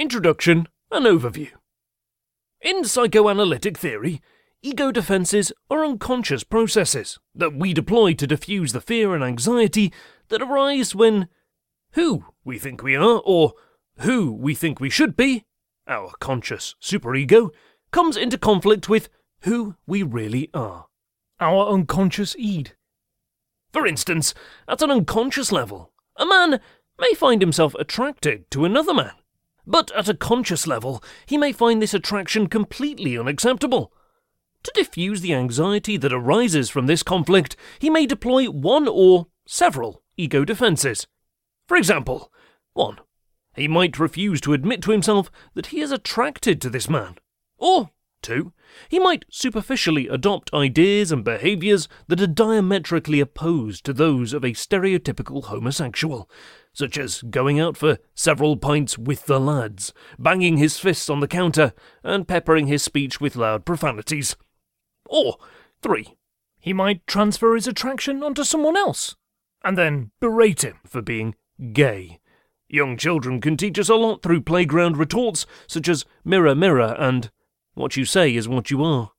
Introduction and Overview In psychoanalytic theory, ego defenses are unconscious processes that we deploy to diffuse the fear and anxiety that arise when who we think we are or who we think we should be, our conscious superego, comes into conflict with who we really are, our unconscious id. For instance, at an unconscious level, a man may find himself attracted to another man but at a conscious level, he may find this attraction completely unacceptable. To diffuse the anxiety that arises from this conflict, he may deploy one or several ego defenses. For example, 1. He might refuse to admit to himself that he is attracted to this man. Or 2. He might superficially adopt ideas and behaviours that are diametrically opposed to those of a stereotypical homosexual, such as going out for several pints with the lads, banging his fists on the counter, and peppering his speech with loud profanities. Or, 3. He might transfer his attraction onto someone else, and then berate him for being gay. Young children can teach us a lot through playground retorts such as mirror, mirror, and what you say is what you are.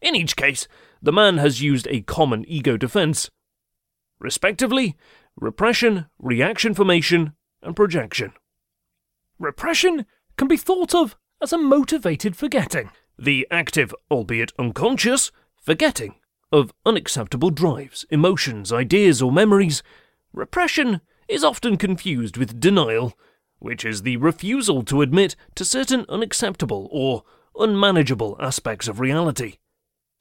In each case, the man has used a common ego defense. Respectively, repression, reaction formation, and projection. Repression can be thought of as a motivated forgetting, the active, albeit unconscious, forgetting of unacceptable drives, emotions, ideas, or memories. Repression is often confused with denial, which is the refusal to admit to certain unacceptable or unmanageable aspects of reality.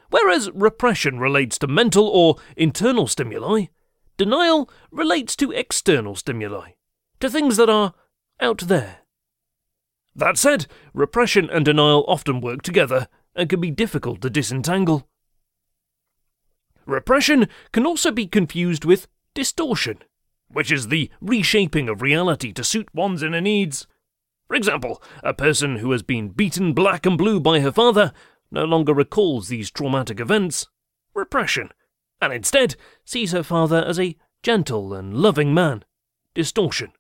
Whereas repression relates to mental or internal stimuli, Denial relates to external stimuli, to things that are out there. That said, repression and denial often work together and can be difficult to disentangle. Repression can also be confused with distortion, which is the reshaping of reality to suit one's inner needs. For example, a person who has been beaten black and blue by her father no longer recalls these traumatic events. Repression and instead sees her father as a gentle and loving man. Distortion.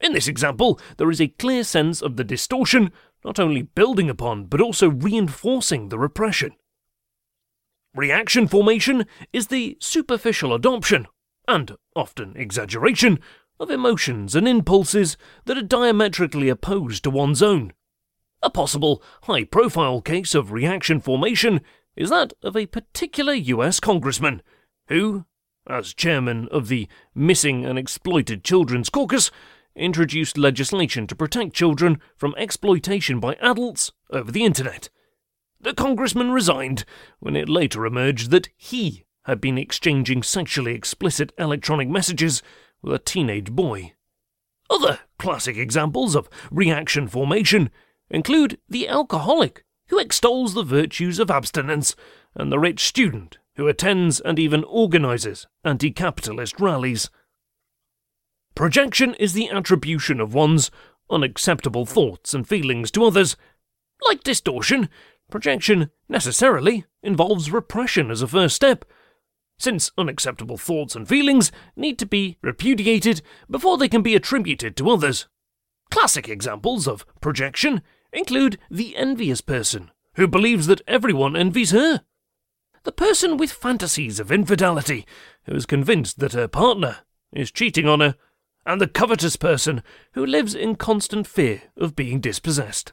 In this example, there is a clear sense of the distortion not only building upon but also reinforcing the repression. Reaction formation is the superficial adoption, and often exaggeration, of emotions and impulses that are diametrically opposed to one's own. A possible high profile case of reaction formation is that of a particular US congressman who, as chairman of the Missing and Exploited Children's Caucus, introduced legislation to protect children from exploitation by adults over the internet. The congressman resigned when it later emerged that he had been exchanging sexually explicit electronic messages with a teenage boy. Other classic examples of reaction formation include the alcoholic who extols the virtues of abstinence, and the rich student who attends and even organises anti capitalist rallies. Projection is the attribution of one's unacceptable thoughts and feelings to others. Like distortion, projection necessarily involves repression as a first step, since unacceptable thoughts and feelings need to be repudiated before they can be attributed to others. Classic examples of projection include the envious person, who believes that everyone envies her. The person with fantasies of infidelity, who is convinced that her partner is cheating on her. And the covetous person, who lives in constant fear of being dispossessed.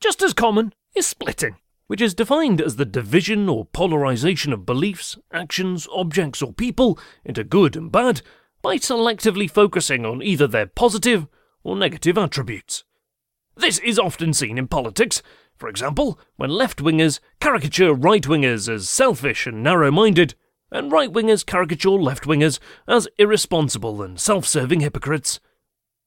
Just as common is splitting, which is defined as the division or polarization of beliefs, actions, objects, or people into good and bad by selectively focusing on either their positive or negative attributes. This is often seen in politics, for example, when left wingers caricature right wingers as selfish and narrow minded, and right wingers caricature left wingers as irresponsible and self serving hypocrites.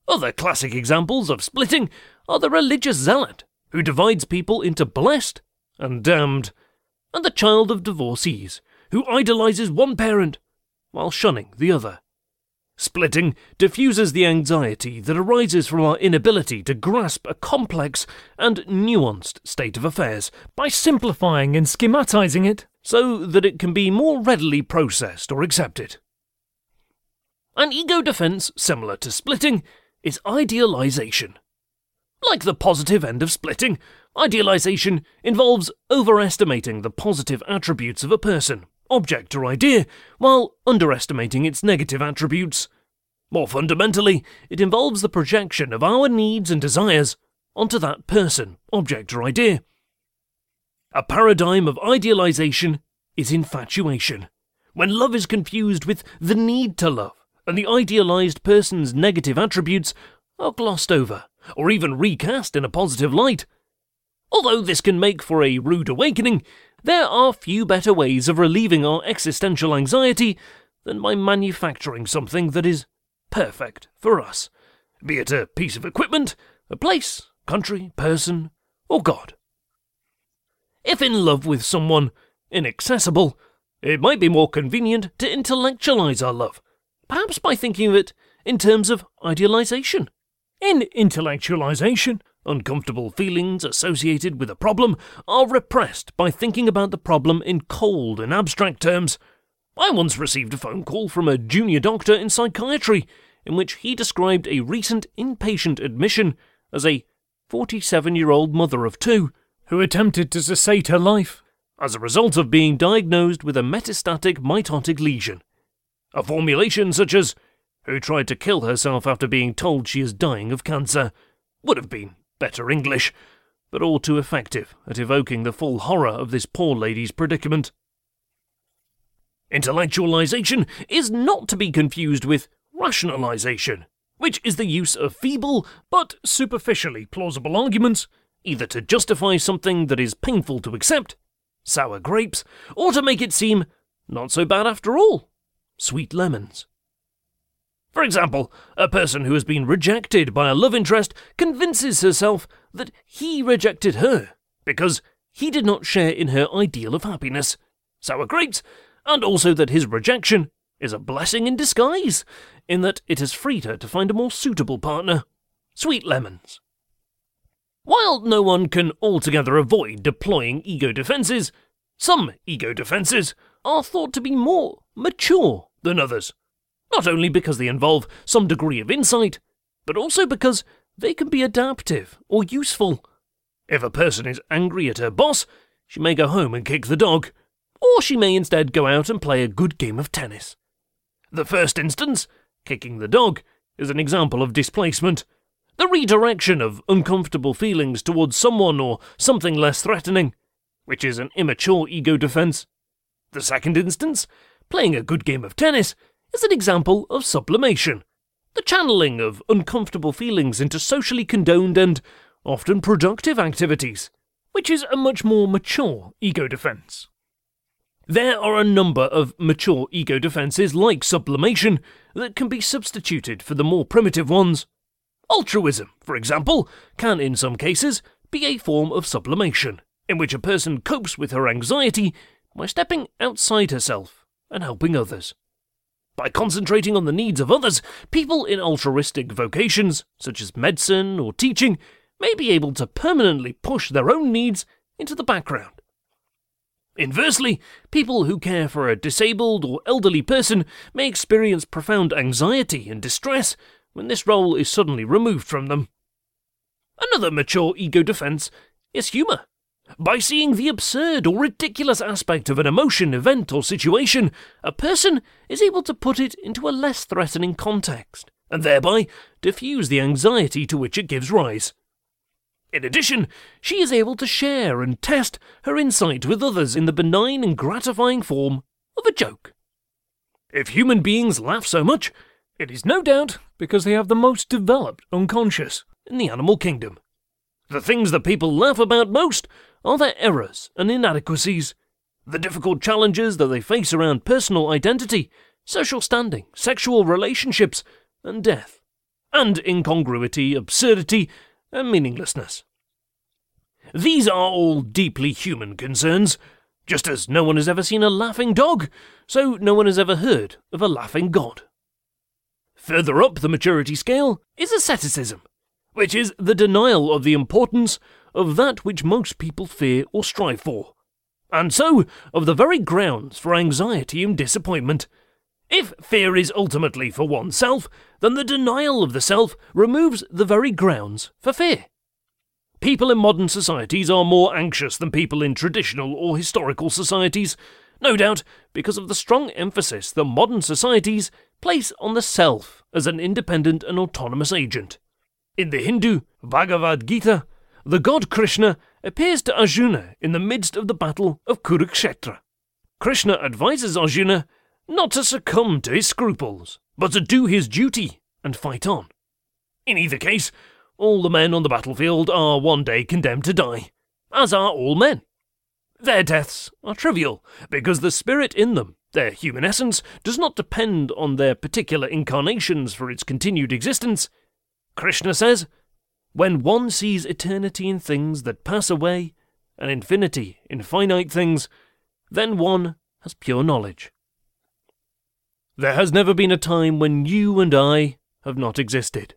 Other classic examples of splitting are the religious zealot, who divides people into blessed and damned, and the child of divorcees, who idolizes one parent while shunning the other. Splitting diffuses the anxiety that arises from our inability to grasp a complex and nuanced state of affairs by simplifying and schematizing it so that it can be more readily processed or accepted. An ego defense similar to splitting is idealization. Like the positive end of splitting, idealization involves overestimating the positive attributes of a person, object, or idea, while underestimating its negative attributes. More fundamentally, it involves the projection of our needs and desires onto that person, object, or idea. A paradigm of idealization is infatuation, when love is confused with the need to love, and the idealized person's negative attributes are glossed over, or even recast in a positive light. Although this can make for a rude awakening, there are few better ways of relieving our existential anxiety than by manufacturing something that is perfect for us, be it a piece of equipment, a place, country, person, or God. If in love with someone inaccessible, it might be more convenient to intellectualize our love, perhaps by thinking of it in terms of idealization. In intellectualization, uncomfortable feelings associated with a problem are repressed by thinking about the problem in cold and abstract terms. I once received a phone call from a junior doctor in psychiatry in which he described a recent inpatient admission as a 47 year old mother of two who attempted to cessate her life as a result of being diagnosed with a metastatic mitotic lesion. A formulation such as, who tried to kill herself after being told she is dying of cancer, would have been better English, but all too effective at evoking the full horror of this poor lady's predicament. Intellectualization is not to be confused with rationalization, which is the use of feeble but superficially plausible arguments, either to justify something that is painful to accept, sour grapes, or to make it seem not so bad after all, sweet lemons. For example, a person who has been rejected by a love interest convinces herself that he rejected her because he did not share in her ideal of happiness, sour grapes, and also that his rejection is a blessing in disguise, in that it has freed her to find a more suitable partner, sweet lemons. While no one can altogether avoid deploying ego defenses, some ego defenses are thought to be more mature than others. Not only because they involve some degree of insight, but also because they can be adaptive or useful. If a person is angry at her boss, she may go home and kick the dog, or she may instead go out and play a good game of tennis. The first instance, kicking the dog, is an example of displacement the redirection of uncomfortable feelings towards someone or something less threatening, which is an immature ego defense. The second instance, playing a good game of tennis, is an example of sublimation, the channeling of uncomfortable feelings into socially condoned and often productive activities, which is a much more mature ego defense. There are a number of mature ego defenses like sublimation that can be substituted for the more primitive ones. Altruism, for example, can in some cases be a form of sublimation, in which a person copes with her anxiety by stepping outside herself and helping others. By concentrating on the needs of others, people in altruistic vocations, such as medicine or teaching, may be able to permanently push their own needs into the background. Inversely, people who care for a disabled or elderly person may experience profound anxiety and distress when this role is suddenly removed from them. Another mature ego defense is humour. By seeing the absurd or ridiculous aspect of an emotion, event, or situation, a person is able to put it into a less threatening context, and thereby diffuse the anxiety to which it gives rise. In addition, she is able to share and test her insight with others in the benign and gratifying form of a joke. If human beings laugh so much, it is no doubt because they have the most developed unconscious in the animal kingdom. The things that people laugh about most are their errors and inadequacies, the difficult challenges that they face around personal identity, social standing, sexual relationships, and death, and incongruity, absurdity, and meaninglessness. These are all deeply human concerns, just as no one has ever seen a laughing dog, so no one has ever heard of a laughing god. Further up the maturity scale is asceticism, which is the denial of the importance of that which most people fear or strive for, and so of the very grounds for anxiety and disappointment. If fear is ultimately for oneself, then the denial of the self removes the very grounds for fear. People in modern societies are more anxious than people in traditional or historical societies, no doubt because of the strong emphasis that modern societies place on the self as an independent and autonomous agent. In the Hindu Bhagavad Gita, the god Krishna appears to Arjuna in the midst of the battle of Kurukshetra. Krishna advises Arjuna not to succumb to his scruples, but to do his duty and fight on. In either case, all the men on the battlefield are one day condemned to die, as are all men. Their deaths are trivial, because the spirit in them, their human essence, does not depend on their particular incarnations for its continued existence. Krishna says, When one sees eternity in things that pass away, and infinity in finite things, then one has pure knowledge. There has never been a time when you and I have not existed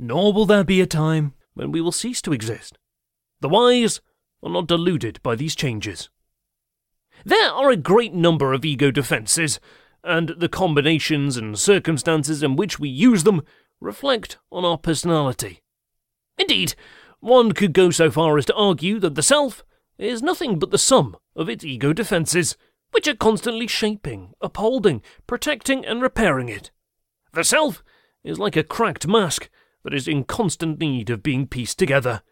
nor will there be a time when we will cease to exist. The wise are not deluded by these changes. There are a great number of ego defences, and the combinations and circumstances in which we use them reflect on our personality. Indeed, one could go so far as to argue that the self is nothing but the sum of its ego defences, which are constantly shaping, upholding, protecting, and repairing it. The self is like a cracked mask that is in constant need of being pieced together.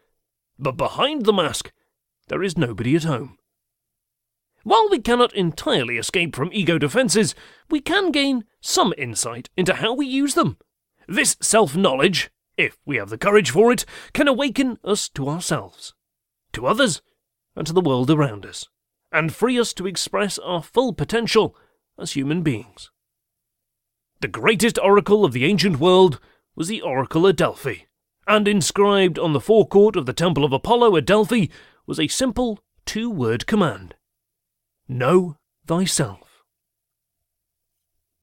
But behind the mask, there is nobody at home. While we cannot entirely escape from ego defences, we can gain some insight into how we use them. This self knowledge, if we have the courage for it, can awaken us to ourselves, to others, and to the world around us, and free us to express our full potential as human beings. The greatest oracle of the ancient world was the Oracle at Delphi, and inscribed on the forecourt of the Temple of Apollo at Delphi was a simple two word command Know thyself.